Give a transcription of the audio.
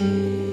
you.